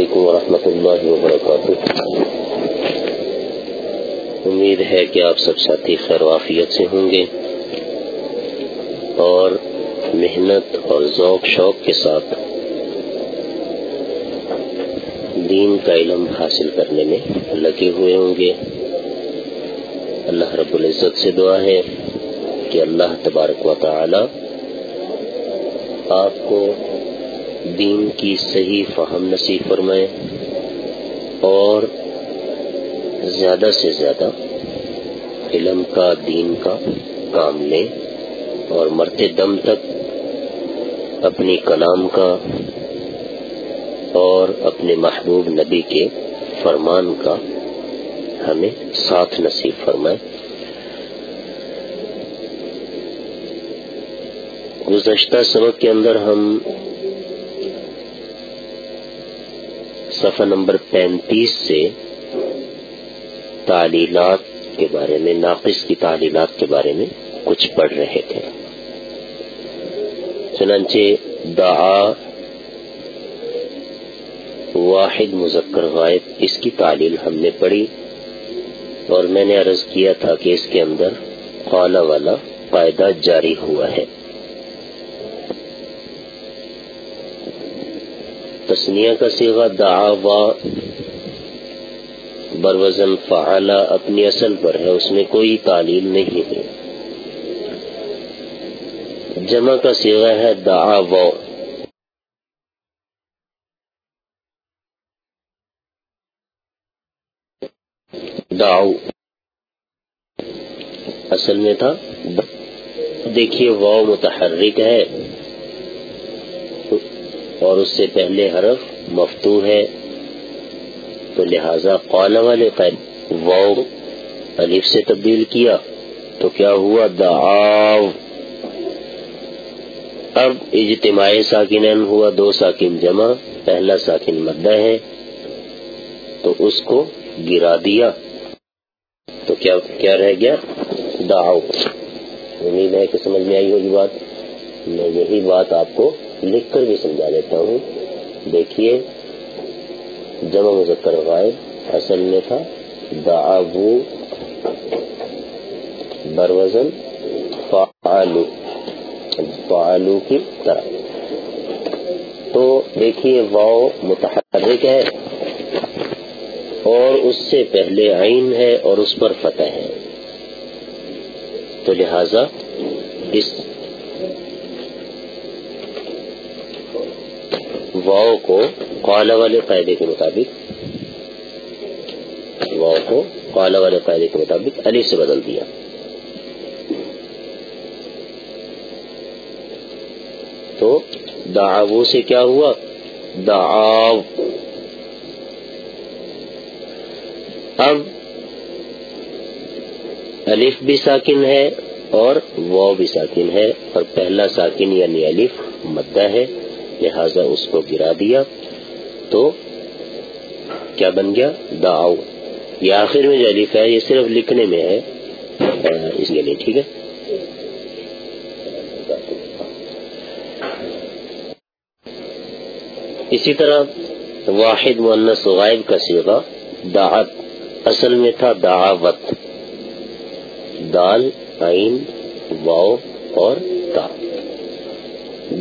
علیکم ورحمۃ اللہ وبرکاتہ۔ امید ہے کہ آپ سب ساتھی خیر وافیت سے ہوں گے اور محنت اور ذوق شوق کے ساتھ دین کا علم حاصل کرنے میں لگے ہوئے ہوں گے۔ اللہ رب العزت سے دعا ہے کہ اللہ تبارک و تعالی آپ کو دین کی صحیح فہم نصیب فرمائے اور زیادہ سے زیادہ علم کا، دین کا کام لیں اور مرتے دم تک اپنی کلام کا اور اپنے محبوب نبی کے فرمان کا ہمیں ساتھ نصیب فرمائے۔ گزشتہ سبق کے اندر ہم صفحہ نمبر پینتیس سے تعلیلات کے بارے میں، ناقص کی تعلیلات کے بارے میں کچھ پڑھ رہے تھے۔ چنانچہ دعا واحد مذکر غائب، اس کی تعلیل ہم نے پڑھی اور میں نے عرض کیا تھا کہ اس کے اندر خالہ والا قاعدہ جاری ہوا ہے۔ تسنیہ کا سیوا دعا بروزن فعلا اپنی اصل پر ہے، اس میں کوئی تعلیل نہیں ہے۔ جمع کا سیوا ہے، دعا و دعو۔ اصل میں تھا دیکھیے واؤ متحرک ہے۔ اور اس سے پہلے حرف مفتو ہے، تو لہذا قال والے قید واؤ الف سے تبدیل کیا، تو کیا ہوا؟ دعاو۔ اب اجتماع ساکن ہوا، دو ساکن جمع، پہلا ساکن مدہ ہے، تو اس کو گرا دیا۔ تو کیا کیا رہ گیا؟ دعو امید ہے کہ سمجھ میں آئی ہوگی بات۔ میں یہی بات آپ کو لکھ کر بھی سمجھا دیتا ہوں۔ دیکھیے، جمع مذکر غائب، اصل میں تھا دعو بروزن، فعلو فعلو کی طرح تو دیکھیے واؤ متحرک ہے اور اس سے پہلے عین ہے اور اس پر فتح ہے۔ تو لہذا اس واؤ کو قال والے قاعدے کے مطابق، واؤ کو قال والے قاعدے کے مطابق علی سے بدل دیا۔ تو دعو سے کیا ہوا؟ دعاو۔ اب الف بھی ساکن ہے اور واؤ بھی ساکن ہے اور پہلا ساکن یعنی الف مدہ ہے۔ لہذا اس کو گرا دیا تو کیا بن گیا؟ داؤ یہ آخر میں جو الف ہے، یہ صرف لکھنے میں ہے۔ اس کے لیے ٹھیک ہے۔ اسی طرح واحد مونس غائب کا سیغا دعت۔ اصل میں تھا دعوت۔ دال، عین واؤ اور تا۔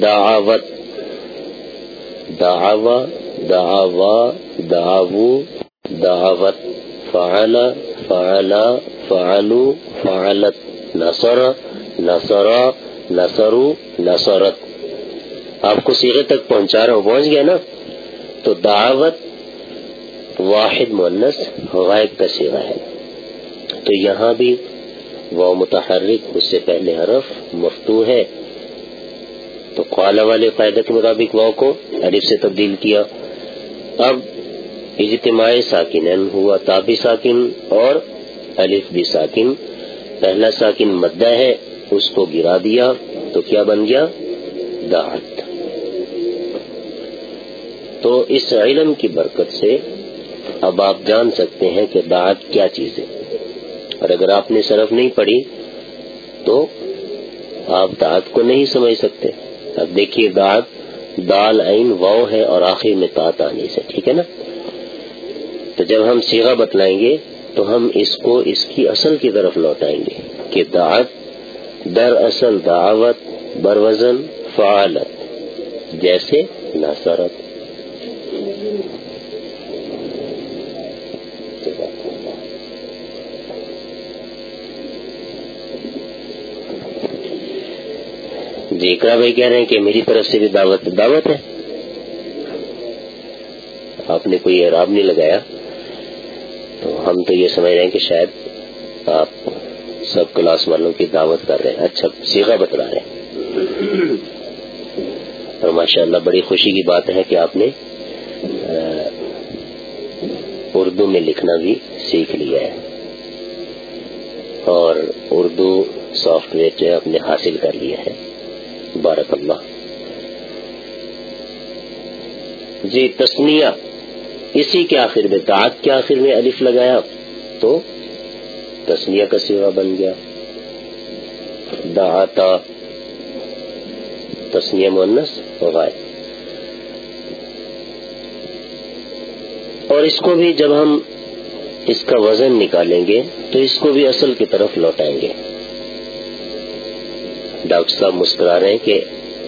دعوت۔ دعوا دعوا دعو دعوت، فعل فعلا فعلو، فعلت، نصر نصر نصرو نصرت۔ آپ کو سیرے تک پہنچا رہا ہوں، پہنچ گیا نا؟ تو دعوت واحد مونس غائب کا سیوا ہے۔ تو یہاں بھی وہ متحرک، اس سے پہلے حرف مفتو ہے۔ قالا والے قاعدہ کے مطابق واؤ کو الف سے تبدیل کیا۔ اب اجتماع ساکن یعنی ہوا تابی ساکن اور الف بھی ساکن۔ پہلا ساکن مدہ ہے، اس کو گرا دیا، تو کیا بن گیا؟ دعت۔ تو اس علم کی برکت سے اب آپ جان سکتے ہیں کہ دعت کیا چیز ہے۔ اور اگر آپ نے صرف نہیں پڑھی، تو آپ دعت کو نہیں سمجھ سکتے۔ اب دیکھیے دعت دال عین واؤ ہے اور آخر میں تات آنے سے ٹھیک ہے نا؟ تو جب ہم سیگا بتلائیں گے تو ہم اس کو اس کی اصل کی طرف لوٹائیں گے کہ دعت در اصل دعوت، بروزن، فعالت، جیسے نصرت جی اکرا بھائی کہہ رہے ہیں کہ میری طرف سے بھی دعوت دعوت ہے۔ آپ نے کوئی اعراب نہیں لگایا۔ تو ہم تو یہ سمجھ رہے ہیں کہ شاید آپ سب کلاس والوں کی دعوت کر رہے ہیں۔ اچھا سیکھا بتلا رہے ہیں۔ اور ماشاء اللہ بڑی خوشی کی بات ہے کہ آپ نے اردو میں لکھنا بھی سیکھ لیا ہے۔ اور اردو سافٹ ویئر جو ہے، آپ نے حاصل کر لیا ہے۔ بارک اللہ۔ جی تسنیہ اسی کے آخر میں دانت کے آخر میں الف لگایا، تو تسنیہ کا سیوا بن گیا۔ داتا تسنیہ مونس غائب۔ اور اس کو بھی جب ہم اس کا وزن نکالیں گے، تو اس کو بھی اصل کی طرف لوٹائیں گے۔ ڈاکٹر صاحب مسکرا رہے ہیں کہ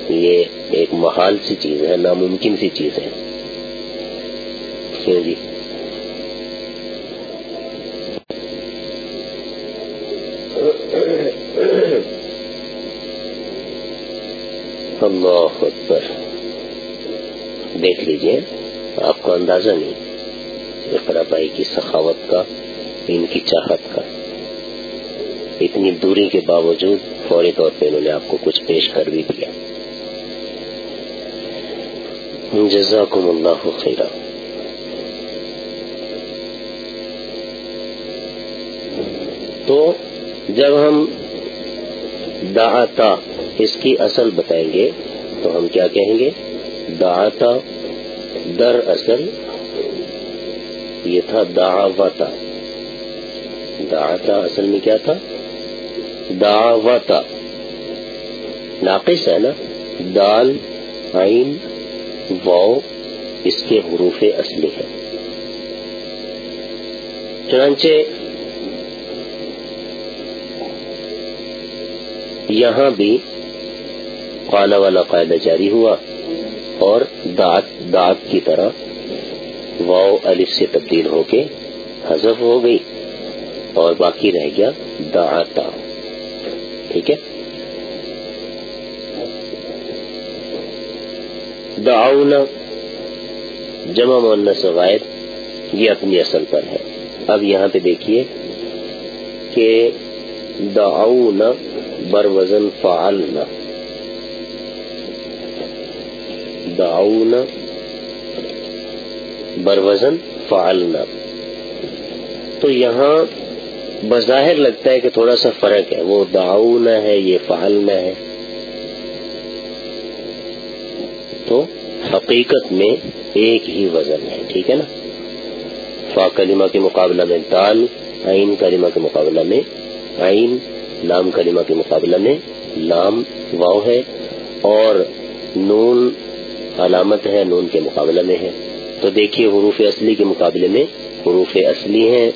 یہ ایک محال سی چیز ہے، ناممکن سی چیز ہے۔ ہاں جی۔ اللہ اکبر۔ دیکھ لیجیے، آپ کو اندازہ نہیں اقرا بھائی کی سخاوت کا، ان کی چاہت کا۔ اتنی دوری کے باوجود فوری طور پہ انہوں نے آپ کو کچھ پیش کر بھی دیا۔ جزاکم اللہ خیرہ تو جب ہم دعتا اس کی اصل بتائیں گے، تو ہم کیا کہیں گے؟ دعتا در اصل، یہ تھا دعوتا دعتا اصل میں کیا تھا؟ دعوتا ناقص ہے نا؟ دال، عین واؤ اس کے حروف اصلی ہے چنانچہ یہاں بھی قالا والا قاعدہ جاری ہوا اور دات دات کی طرح واؤ الف سے تبدیل ہو کے حذف ہو گئی اور باقی رہ گیا داتا ٹھیک ہے۔ دعونا جمع مونس غائب، یہ اپنی اصل پر ہے۔ اب یہاں پہ دیکھیے کہ دعونا بر وزن فعلنا۔ دعونا بر وزن فعلنا۔ تو یہاں بظاہر لگتا ہے کہ تھوڑا سا فرق ہے۔ وہ دعونا ہے، یہ فعلنا ہے۔ تو حقیقت میں ایک ہی وزن ہے، ٹھیک ہے نا؟ فا کلمہ کے مقابلہ میں دال عین کلمہ کے مقابلہ میں عین، لام کلمہ کے مقابلہ میں لام واؤ ہے۔ اور نون علامت ہے، نون کے مقابلہ میں ہے۔ تو دیکھیے حروف اصلی کے مقابلے میں حروف اصلی ہیں۔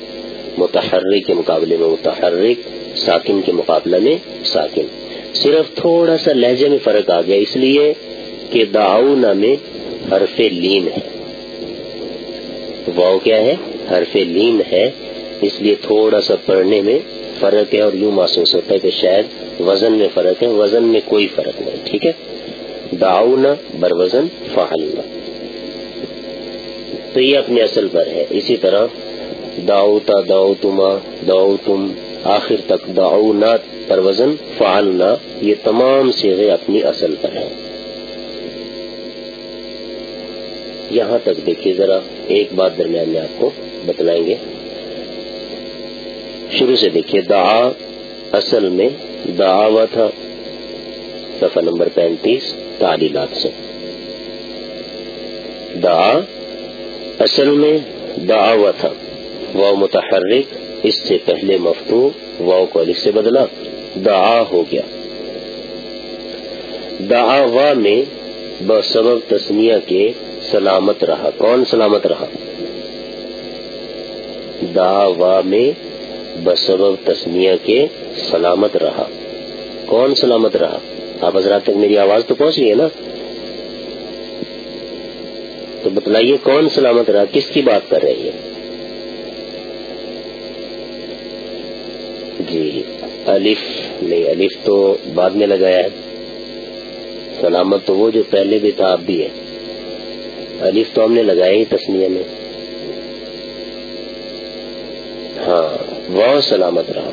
متحرک کے مقابلے میں، متحرک ساکن کے مقابلہ میں ساکن۔ صرف تھوڑا سا لہجے میں فرق آ گیا، اس لیے کہ داؤنا میں حرف لین ہے۔ واؤ کیا ہے؟ حرف لین ہے۔ اس لیے تھوڑا سا پڑھنے میں فرق ہے اور یوں محسوس ہوتا ہے کہ شاید وزن میں فرق ہے۔ وزن میں کوئی فرق نہیں، ٹھیک ہے؟ داؤنا بر وزن فعلنا۔ تو یہ اپنے اصل پر ہے۔ اسی طرح داؤتا داؤ تما داؤ تم آخر تک داؤ پر وزن فعلنا، یہ تمام سیغے اپنی اصل پر ہیں۔ یہاں تک دیکھیے ذرا، ایک بات درمیان میں آپ کو بتلائیں گے۔ شروع سے دیکھیے، دعا اصل میں دعا تھا۔ صفحہ نمبر پینتیس تعلیمات سے۔ دعا اصل میں دعا تھا۔ وہ متحرک، اس سے پہلے مفتو واؤ کو علی سے بدلا، دعا ہو گیا۔ دعا میں بسبب تسمیہ کے سلامت رہا۔ کون سلامت رہا؟ دعوا میں بسبب تسمیہ کے سلامت رہا۔ کون سلامت رہا؟ آپ حضرات تک میری آواز تو پہنچ رہی ہے نا؟ تو بتلائیے کون سلامت رہا؟ کس کی بات کر رہی ہے؟ جی الف نہیں الف تو بعد میں لگایا ہے۔ سلامت تو وہ جو پہلے بھی تھا، اب بھی ہے۔ الف تو ہم نے لگایا ہی تسمیہ میں۔ ہاں وہ سلامت رہا۔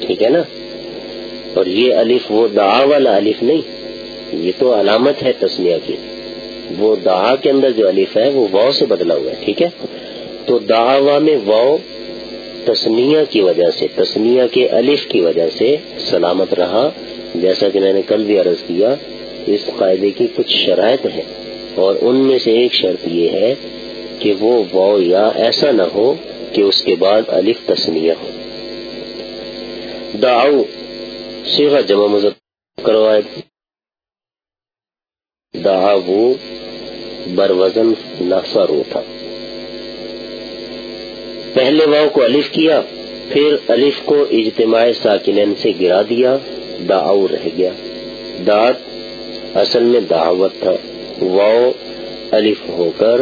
ٹھیک ہے نا؟ اور یہ الف وہ دعا والا الف نہیں، یہ تو علامت ہے تسمیہ کی۔ وہ دعا کے اندر جو الف ہے، وہ واؤ سے بدلا ہوا ہے، ٹھیک ہے؟ تو دعوا میں واؤ تسمیہ کی وجہ سے تسمیہ کے الف کی وجہ سے سلامت رہا۔ جیسا کہ میں نے کل بھی عرض کیا، اس قاعدے کی کچھ شرائط ہیں۔ اور ان میں سے ایک شرط یہ ہے کہ وہ واؤ یا ایسا نہ ہو کہ اس کے بعد الف تسمیہ ہو۔ دعو سیغا جمع مذہب کروائے۔ دعو بر وزن ناسارو تھا پہلے واؤ کو الف کیا پھر الف کو اجتماع ساکنین سے گرا دیا دعو رہ گیا۔ دات اصل میں دعوت تھا۔ واؤ الف ہو کر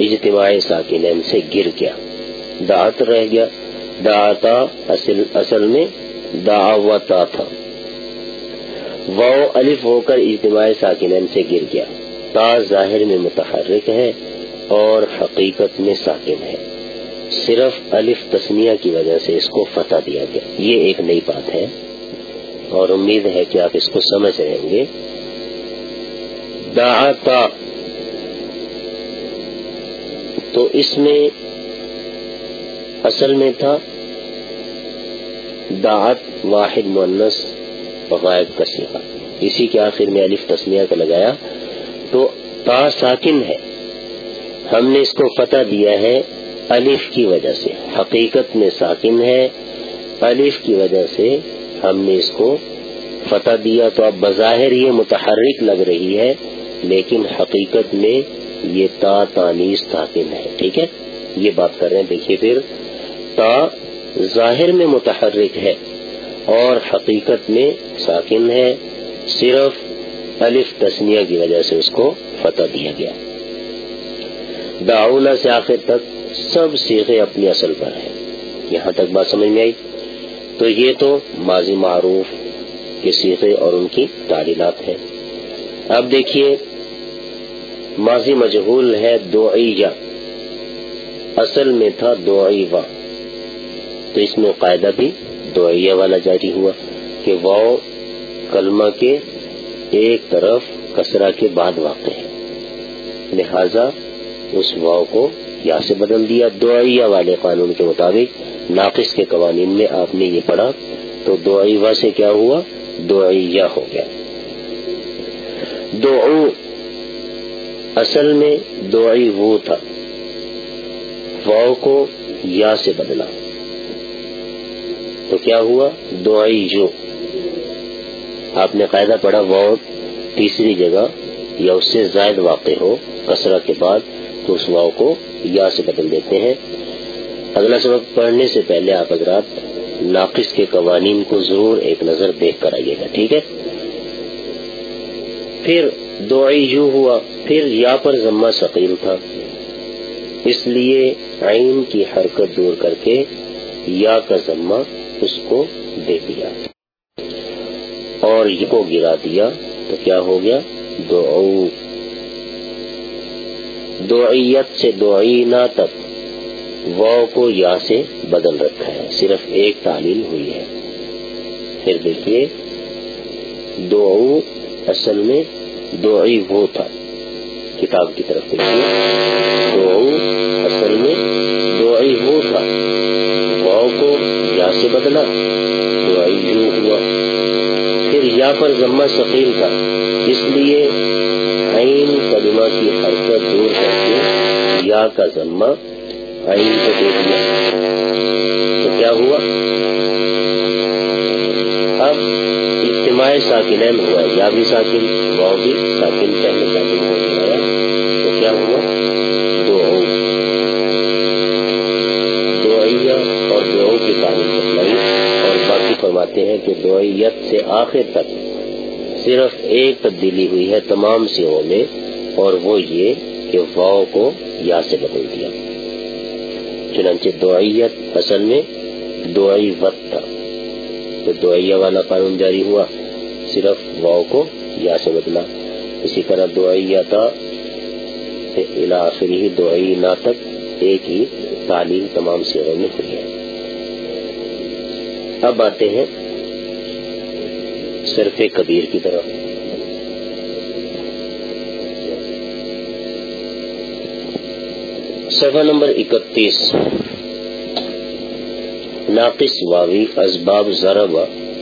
اجتماع ساکنین سے گر گیا۔ دعت رہ گیا۔ دعتا اصل, اصل میں دعوتا تھا۔ واؤ الف ہو کر اجتماع ساکنین سے گر گیا۔ تا ظاہر میں متحرک ہے اور حقیقت میں ساکن ہے۔ صرف الف تسمیہ کی وجہ سے اس کو فتح دیا گیا۔ یہ ایک نئی بات ہے اور امید ہے کہ آپ اس کو سمجھ رہیں گے۔ دعتا تو اس میں اصل میں تھا دعت واحد مونس غائب کا سیکھا اسی کے آخر میں الف تسمیہ کا لگایا۔ تو تا ساکن ہے۔ ہم نے اس کو فتح دیا ہے۔ الف کی وجہ سے۔ حقیقت میں ساکن ہے۔ الف کی وجہ سے ہم نے اس کو فتح دیا۔ تو اب بظاہر یہ متحرک لگ رہی ہے، لیکن حقیقت میں یہ تا تانیس ساکن ہے۔ ٹھیک ہے؟ یہ بات کر رہے ہیں۔ دیکھیے پھر، تا ظاہر میں متحرک ہے اور حقیقت میں ساکن ہے۔ صرف الف تسمیہ کی وجہ سے اس کو فتح دیا گیا۔ داؤلا سے آخر تک سب سیغے اپنی اصل پر ہیں۔ یہاں تک بات سمجھ میں آئی؟ تو یہ تو ماضی معروف کے سیغے اور ان کی تعلیمات ہیں۔ اب دیکھیے، ماضی مجہول ہے دو اصل میں تھا دو تو اس میں قاعدہ بھی دو والا جاری ہوا کہ واؤ کلمہ کے ایک طرف کسرا کے بعد واقع ہے۔ لہذا اس واؤ کو یا سے بدل دیا۔ دعائیا والے قانون کے مطابق ناقص کے قوانین میں آپ نے یہ پڑھا۔ تو دعا سے کیا ہوا؟ دعیا ہو گیا۔ دعو اصل میں دعائی وہ تھا۔ واؤ کو یا سے بدلا۔ تو کیا ہوا؟ دعائی جو۔ آپ نے قاعدہ پڑھا واؤ تیسری جگہ یا اس سے زائد واقع ہو کسرا کے بعد تو اس واؤ کو یا سے بدل دیتے ہیں۔ اگلا سبق پڑھنے سے پہلے آپ حضرات ناقص کے قوانین کو ضرور ایک نظر دیکھ کر آئیے گا، ٹھیک ہے؟ پھر دعائی یو ہوا، پھر یا پر ضمہ ثقیل تھا۔ اس لیے عین کی حرکت دور کر کے یا کا ضمہ اس کو دے دیا۔ اور یہ کو گرا دیا تو کیا ہو گیا؟ دعو دعیت سے دعینا تک، واؤ کو یا سے بدل رکھا ہے، صرف ایک تعلیم ہوئی ہے۔ پھر دیکھیے، دعو اصل میں دعی وہ تھا۔ کتاب کی طرف دیکھیے، دعو اصل میں دعی وہ تھا۔ واؤ کو یا سے بدلا دعی یوں ہوا۔ پھر یا پر ضمہ ثقیل تھا، اس لیے کلمہ کی حرکت دور کر کے یا کا ضمہ عین کو دے دیا۔ تو کیا ہوا؟ اب جمع ساکن ہوا، یا بھی ساکن واؤ بھی ساکن، پہلے ساکن کو بلایا تو کیا ہوا؟ دو دعیا اور دو کی تعلیم بتلائی اور باقی فرماتے ہیں کہ دعیت سے آخر تک صرف ایک تبدیلی ہوئی ہے تمام سیوں میں۔ اور وہ یہ کہ واؤ کو یا سے بدل دیا۔ چنانچہ دعیت اصل میں دعائی وط تھا۔ تو دعائیا والا قانون جاری ہوا، صرف واؤ کو یا سے بدلا۔ اسی طرح دعائیا تھا آخری دعائی نا تک ایک ہی تعلیم تمام سیروں میں ہوئی ہے اب آتے ہیں صرف کبیر کی طرف۔ صفحہ نمبر اکتیس۔ ناقص واوی، اسباب ضرب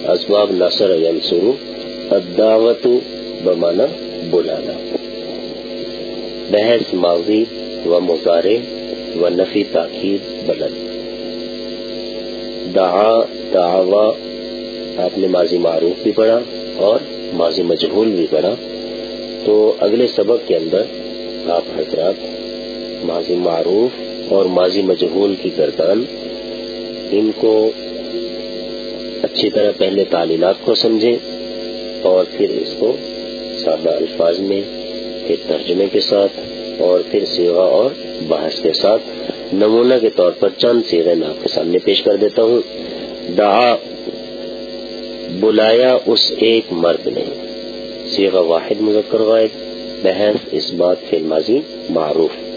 اسباب نصر ینصر الدعوت بمانا بلانا۔ بحث ماضی و مظاہرے و نفی تاخیر بدل دعا دعوا آپ نے ماضی معروف بھی پڑھا اور ماضی مجہول بھی پڑھا۔ تو اگلے سبق کے اندر آپ حضرات ماضی معروف اور ماضی مجہول کی گردان ان کو اچھی طرح پہلے تعلیمات کو سمجھیں اور پھر اس کو سادہ الفاظ میں پھر ترجمے کے ساتھ اور پھر سیوا اور بحث کے ساتھ نمونہ کے طور پر چند سیرے میں آپ کے سامنے پیش کر دیتا ہوں۔ دعا، بلایا اس ایک مرد نے۔ سیغ واحد مذکر غائب بحث اس بات فی ماضی معروف۔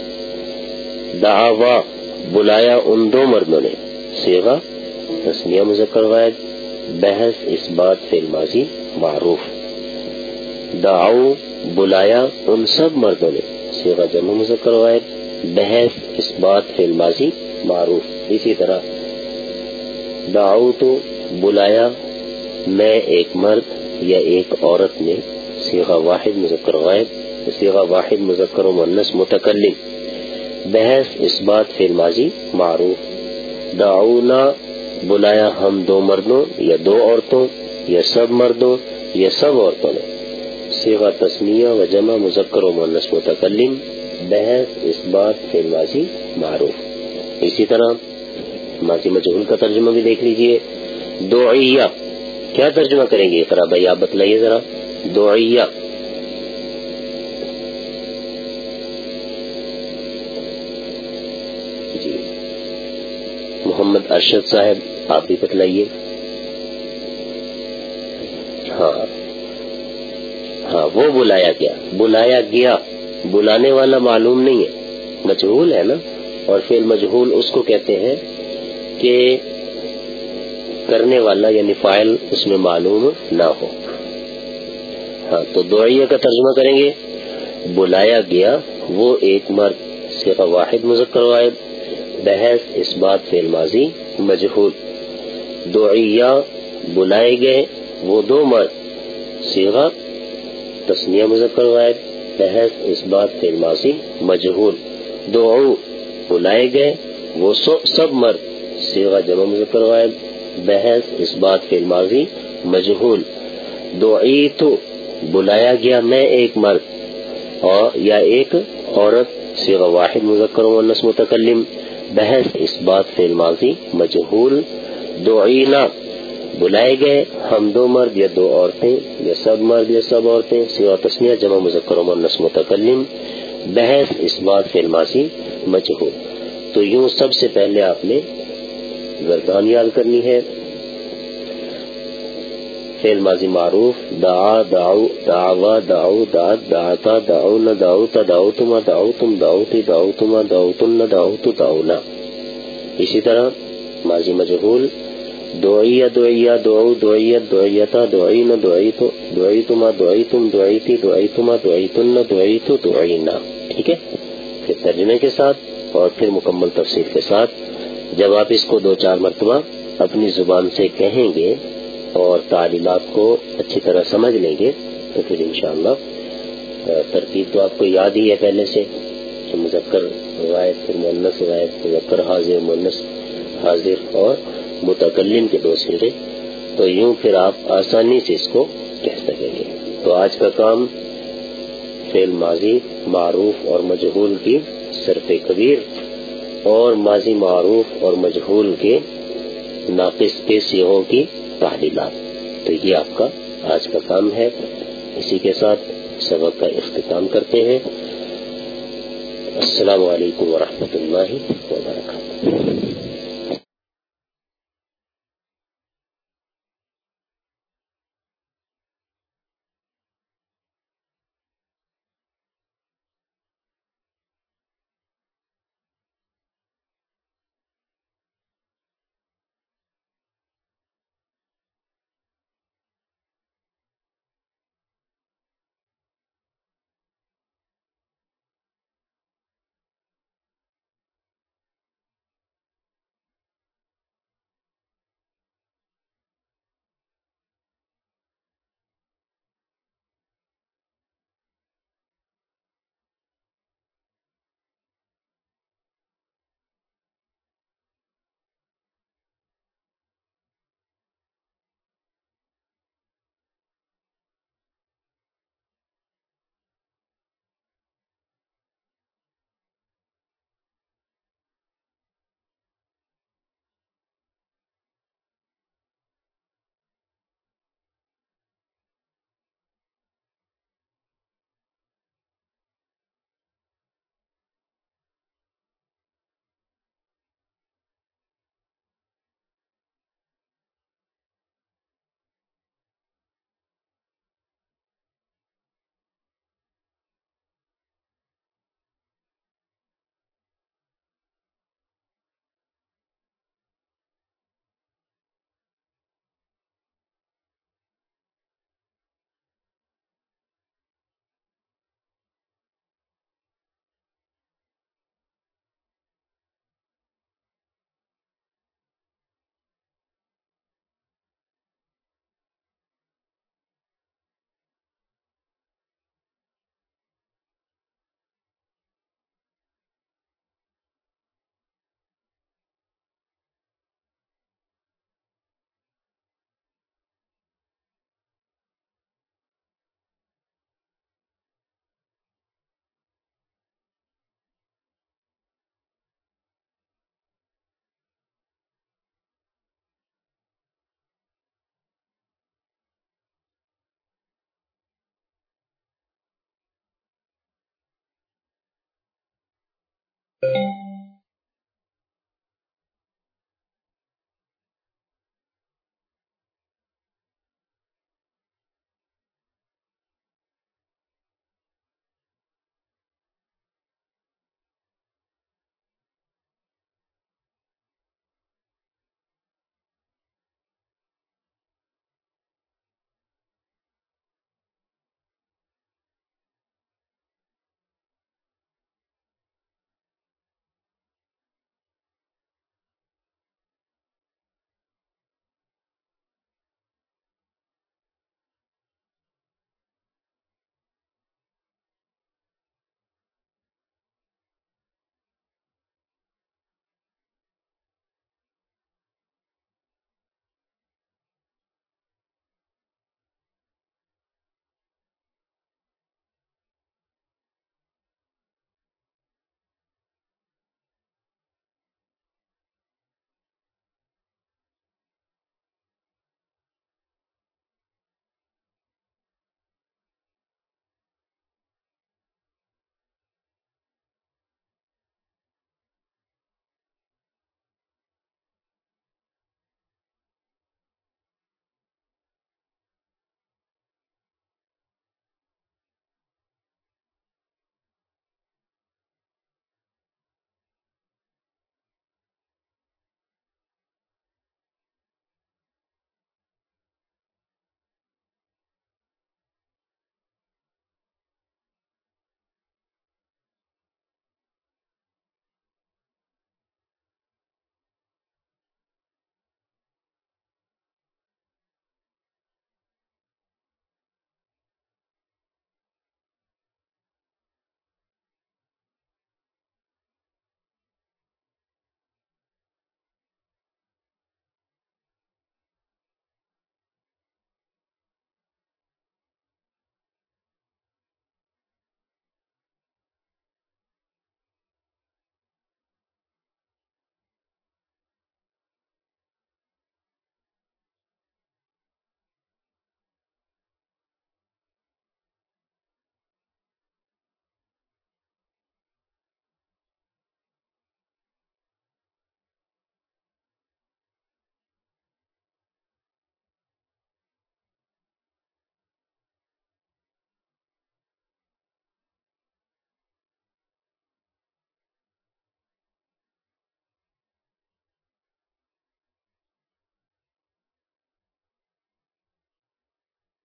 دعوا بلایا ان دو مردوں نے۔ سیغا تسمیہ مذکر غائب بحث اس بات فی ماضی معروف۔ دعو بلایا ان سب مردوں نے۔ سیغا جمع مذکر غائب بحث اس بات فی ماضی معروف۔ اسی طرح دعو تو بلایا میں ایک مرد یا ایک عورت نے۔ سیغا واحد مذکر غائب سیغا واحد مذکر و منس متکلم۔ بحث اس بات فی ماضی معروف۔ دعونا، بلایا ہم دو مردوں، یا دو عورتوں، یا سب مردوں، یا سب عورتوں نے۔ سیغا تسمیہ و جمع مذکر و منس متکلم۔ بحث اس بات فی ماضی معروف۔ اسی طرح ماضی مجہول کا ترجمہ بھی دیکھ لیجیے۔ دعیہ، کیا ترجمہ کریں گے؟ اقرا بھائی، آپ بتلائیے ذرا۔ دعیہ جی محمد ارشد صاحب، آپ بھی بتلائیے۔ ہاں۔ ہاں وہ بلایا گیا۔ بلایا گیا۔ بلانے والا معلوم نہیں ہے۔ مجہول ہے نا؟ اور فیل مجہول اس کو کہتے ہیں کہ کرنے والا یعنی فائل اس میں معلوم نہ ہو۔ ہاں تو دعائیہ کا ترجمہ کریں گے۔ بلایا گیا، وہ ایک مرد صرف واحد، مذکر واحد۔ بحث اس بات فیل ماضی مجہول۔ دعیہ بلائے گئے وہ دو مرد سیغا تسنیہ مذکر واحد بحث اس بات فیل ماضی مجہول۔ دعو بلائے گئے وہ سب مرد سیغا جمع مذکر واحد بحث اس بات کے ماضی مجہول۔ تو بلایا گیا میں ایک مرد اور یا ایک عورت سیغ واحد، مذکر ونس متکلم۔ بحث اس بات فی ماضی مجہول، دعینا بلائے گئے ہم دو مرد یا دو عورتیں یا سب مرد یا سب عورتیں سیوا تسمیہ جمع مذکر ونس متکلم، بحث اس بات فی ماضی مجہول۔ تو یوں سب سے پہلے آپ نے گردان یاد کرنی ہے۔ فیل ماضی معروف، دعا، دعو، دعوا، دعو دعت دعتا دعو نہ دعو تا دعو تما دعو تم دعو تی دعو تما دعو تن نہ دعو تو دعو نا اسی طرح ماضی مجہول دعیا دعیا، دعو دعیت دعیتا دعی نہ دعی تو دعی تما دعی تم دعی تی دعی تما دعی تن نہ دعی تو دعی نا ٹھیک ہے؟ پھر ترجمے کے ساتھ اور پھر مکمل تفصیل کے ساتھ جب آپ اس کو دو چار مرتبہ اپنی زبان سے کہیں گے اور تعلیمات کو اچھی طرح سمجھ لیں گے تو پھر انشاءاللہ ترتیب تو آپ کو یاد ہی ہے پہلے سے کہ مذکر روایت، پھر مونس روایت، مذکر حاضر مونس حاضر اور متکلم کے دو سیرے تو یوں پھر آپ آسانی سے اس کو کہہ سکیں گے۔ تو آج کا کام فیل ماضی، معروف اور مجہول کی صرف کبیر اور ماضی معروف اور مجہول کے ناقص کے سیہوں کی تحلیلات تو یہ آپ کا آج کا کام ہے۔ اسی کے ساتھ سبق کا اختتام کرتے ہیں۔ السلام علیکم ورحمۃ اللہ وبرکاتہ۔